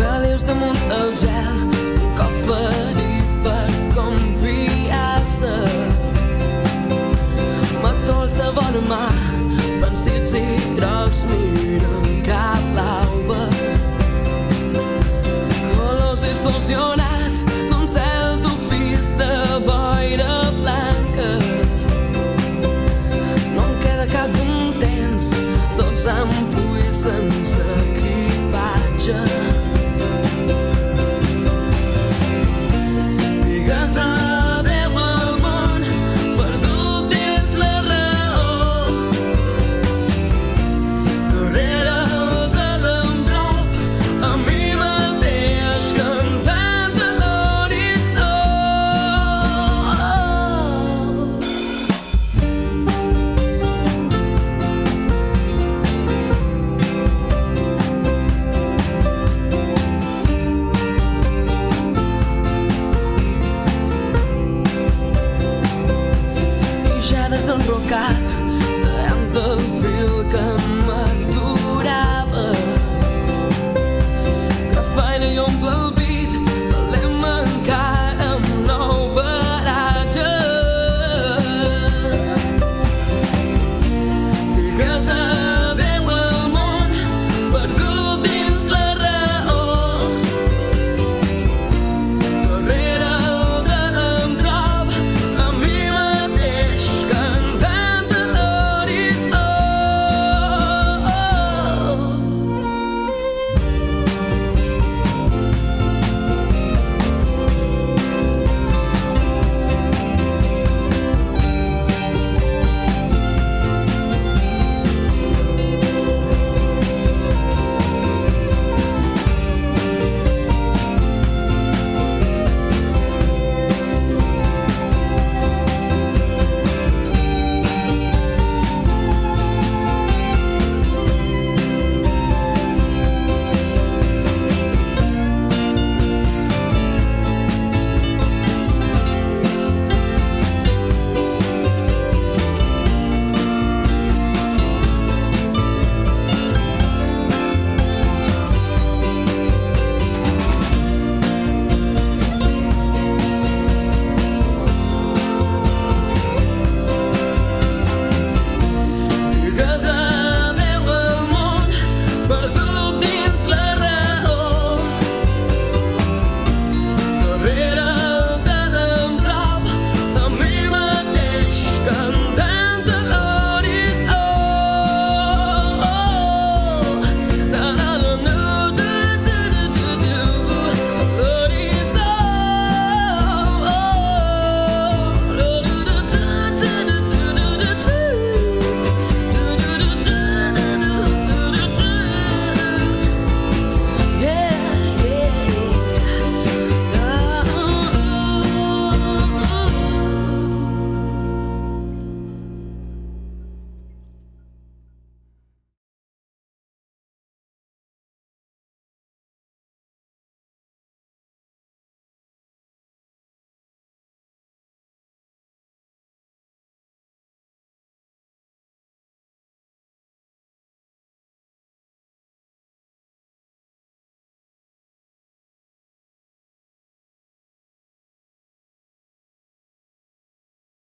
que deus damunt el gel un cofre сказка.